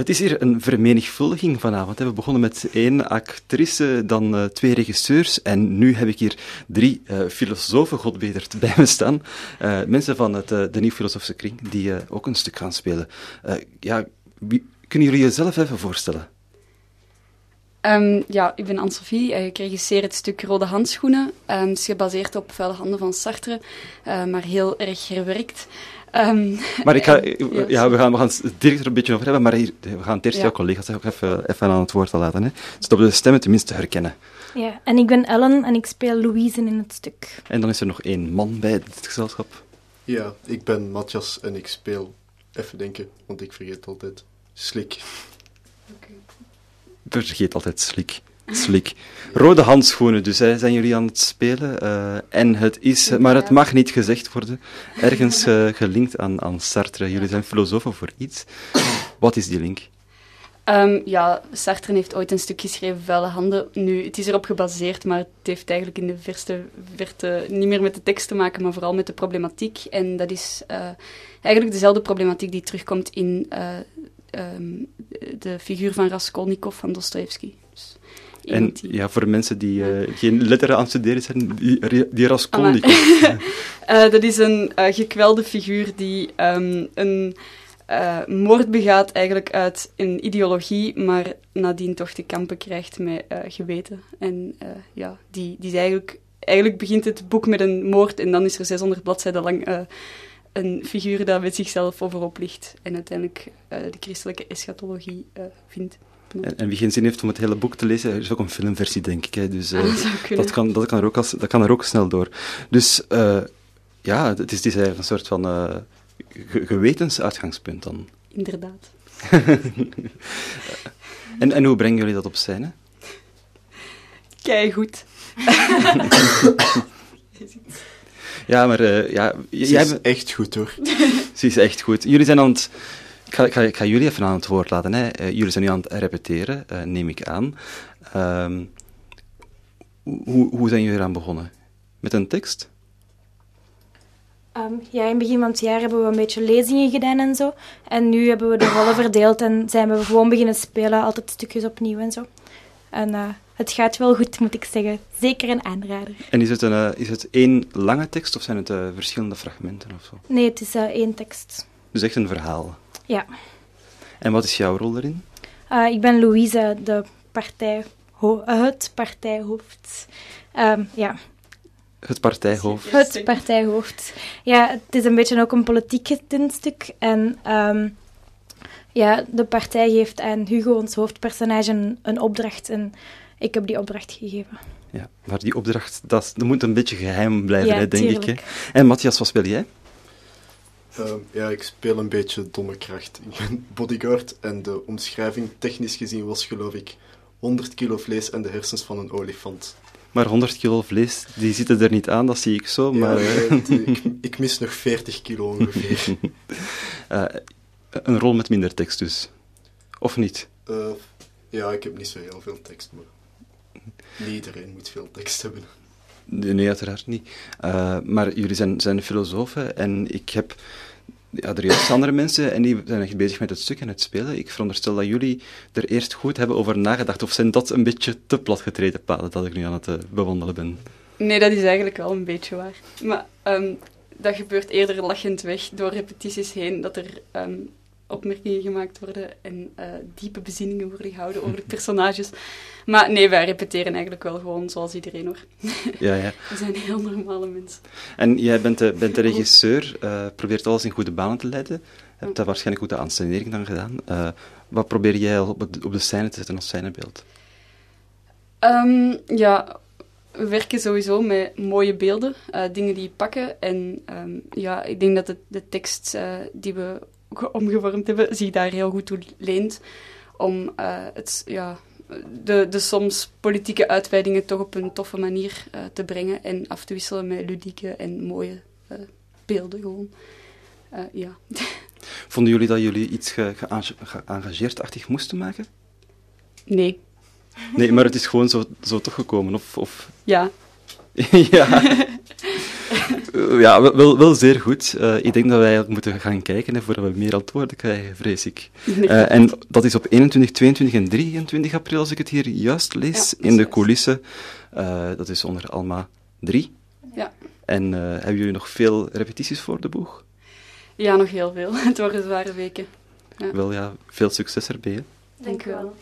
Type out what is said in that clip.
het is hier een vermenigvuldiging vanavond. We begonnen met één actrice, dan uh, twee regisseurs en nu heb ik hier drie uh, filosofen, godbederd, bij me staan. Uh, mensen van het, de Nieuw Filosofische Kring, die ook een stuk gaan spelen. ja, wie, kunnen jullie jezelf even voorstellen? Um, ja, ik ben Anne-Sophie. Ik regisseer het stuk Rode Handschoenen. Um, het is gebaseerd op Vuile Handen van Sartre, maar heel erg herwerkt. Um, maar ik ga, ja, we, gaan, we gaan het direct er een beetje over hebben, maar hier, we gaan het eerst ja. jouw collega's ook even, even aan het woord laten. Hè, zodat we de stemmen tenminste herkennen. Ja, en ik ben Ellen en ik speel Louise in het stuk. En dan is er nog één man bij dit gezelschap. Ja, ik ben Matthias en ik speel, even denken, want ik vergeet altijd, Slik. Okay. Vergeet altijd Slik. Slik. Rode handschoenen, dus hè, zijn jullie aan het spelen. Uh, en het is, maar het mag niet gezegd worden, ergens uh, gelinkt aan, aan Sartre. Jullie zijn filosofen voor iets. Wat is die link? Um, ja, Sartre heeft ooit een stuk geschreven, Vuile Handen. Nu, het is erop gebaseerd, maar het heeft eigenlijk in de verste verte niet meer met de tekst te maken, maar vooral met de problematiek. En dat is uh, eigenlijk dezelfde problematiek die terugkomt in um, de figuur van Raskolnikov van Dostoevsky. Dus en ja, voor mensen die uh, geen letteren aan het studeren zijn, die, die Raskolnikov. uh, dat is een uh, gekwelde figuur die um, een moord begaat eigenlijk uit een ideologie, maar nadien toch te kampen krijgt met geweten. En ja, die, die is eigenlijk, eigenlijk begint het boek met een moord en dan is er 600 bladzijden lang een figuur dat met zichzelf overop ligt en uiteindelijk de christelijke eschatologie vindt. En, en, wie geen zin heeft om het hele boek te lezen, er is ook een filmversie, denk ik. Hè. Dus uh, dat, kan, dat, kan er ook als, dat kan er ook snel door. Dus uh, ja, het is, het is eigenlijk een soort van uh, gewetensuitgangspunt dan. Inderdaad. en, en hoe brengen jullie dat op scène? Kei goed. ja, maar ja... Ze is echt goed, hoor. Ze is echt goed. Jullie zijn aan het ik ga, ik, ga, jullie even aan het woord laten. Hè. Uh, jullie zijn nu aan het repeteren, uh, neem ik aan. Uh, hoe, hoe zijn jullie eraan begonnen? Met een tekst? Um, ja, in het begin van het jaar hebben we een beetje lezingen gedaan en zo. En nu hebben we de rollen verdeeld en zijn we gewoon beginnen spelen, altijd stukjes opnieuw en zo. En uh, het gaat wel goed, moet ik zeggen. Zeker een aanrader. En is het, een, uh, is het één lange tekst of zijn het uh, verschillende fragmenten of zo? Nee, het is één tekst. Dus echt een verhaal? Ja. En wat is jouw rol erin? Uh, ik ben Louise, de partij, het partijhoofd. Um, ja. Het partijhoofd. Het partijhoofd. Ja, het is een beetje ook een politiek stuk. En um, ja, de partij geeft aan Hugo, ons hoofdpersonage, een, een, opdracht. En ik heb die opdracht gegeven. Ja, maar die opdracht, dat, dat moet een beetje geheim blijven, hè, denk ik. Hè? En Matthias, wat speel jij? Uh, ja, ik speel een beetje domme kracht. Ik ben bodyguard en de omschrijving technisch gezien was geloof ik 100 kilo vlees en de hersens van een olifant. Maar 100 kilo vlees, die zitten er niet aan, dat zie ik zo. Maar... Ja, ik, ik, mis nog 40 kilo ongeveer. uh, een rol met minder tekst dus. Of niet? Uh, ja, ik heb niet zo heel veel tekst, maar niet iedereen moet veel tekst hebben. Nee, uiteraard niet. Uh, maar jullie zijn, zijn filosofen en ik heb ja, er juist andere mensen en die zijn echt bezig met het stuk en het spelen. Ik veronderstel dat jullie er eerst goed hebben over nagedacht. Of zijn dat een beetje te platgetreden paden dat ik nu aan het uh, bewandelen ben? Nee, dat is eigenlijk wel een beetje waar. Maar um, dat gebeurt eerder lachend weg door repetities heen. Dat er um, opmerkingen gemaakt worden en uh, diepe bezinningen worden gehouden over de personages. Maar nee, wij repeteren eigenlijk wel gewoon zoals iedereen hoor. Ja, ja. We zijn heel normale mensen. En jij bent de, bent de regisseur, uh, probeert alles in goede banen te leiden. Je hebt daar waarschijnlijk goed de aanstelling dan gedaan. Uh, wat probeer jij op, op de scène te zetten als scènebeeld? Um, ja, we werken sowieso met mooie beelden, uh, dingen die pakken. En um, ja, ik denk dat het, de tekst uh, die we omgevormd hebben, zich daar heel goed toe leent. Om uh, het, ja, de, de soms politieke uitweidingen toch op een toffe manier uh, te brengen en af te wisselen met ludieke en mooie uh, beelden gewoon. ja. Vonden jullie dat jullie iets ge, geëngageerd-achtig moesten maken? Nee. Nee, maar het is gewoon zo, zo toch gekomen, of... of... Ja. ja. Ja, wel- wel, zeer goed. Eh, ik denk dat wij moeten gaan kijken hè, voordat we meer antwoorden krijgen, vrees ik. Eh, en dat is op 21, 22 en 23 april, als ik het hier juist lees, Ja, in de coulissen. Eh, dat is onder Alma 3. Ja. En eh, hebben jullie nog veel repetities voor de boeg? ja, nog heel veel. Het worden zware weken. Ja. Wel ja, veel succes erbij. hè. Dank u wel.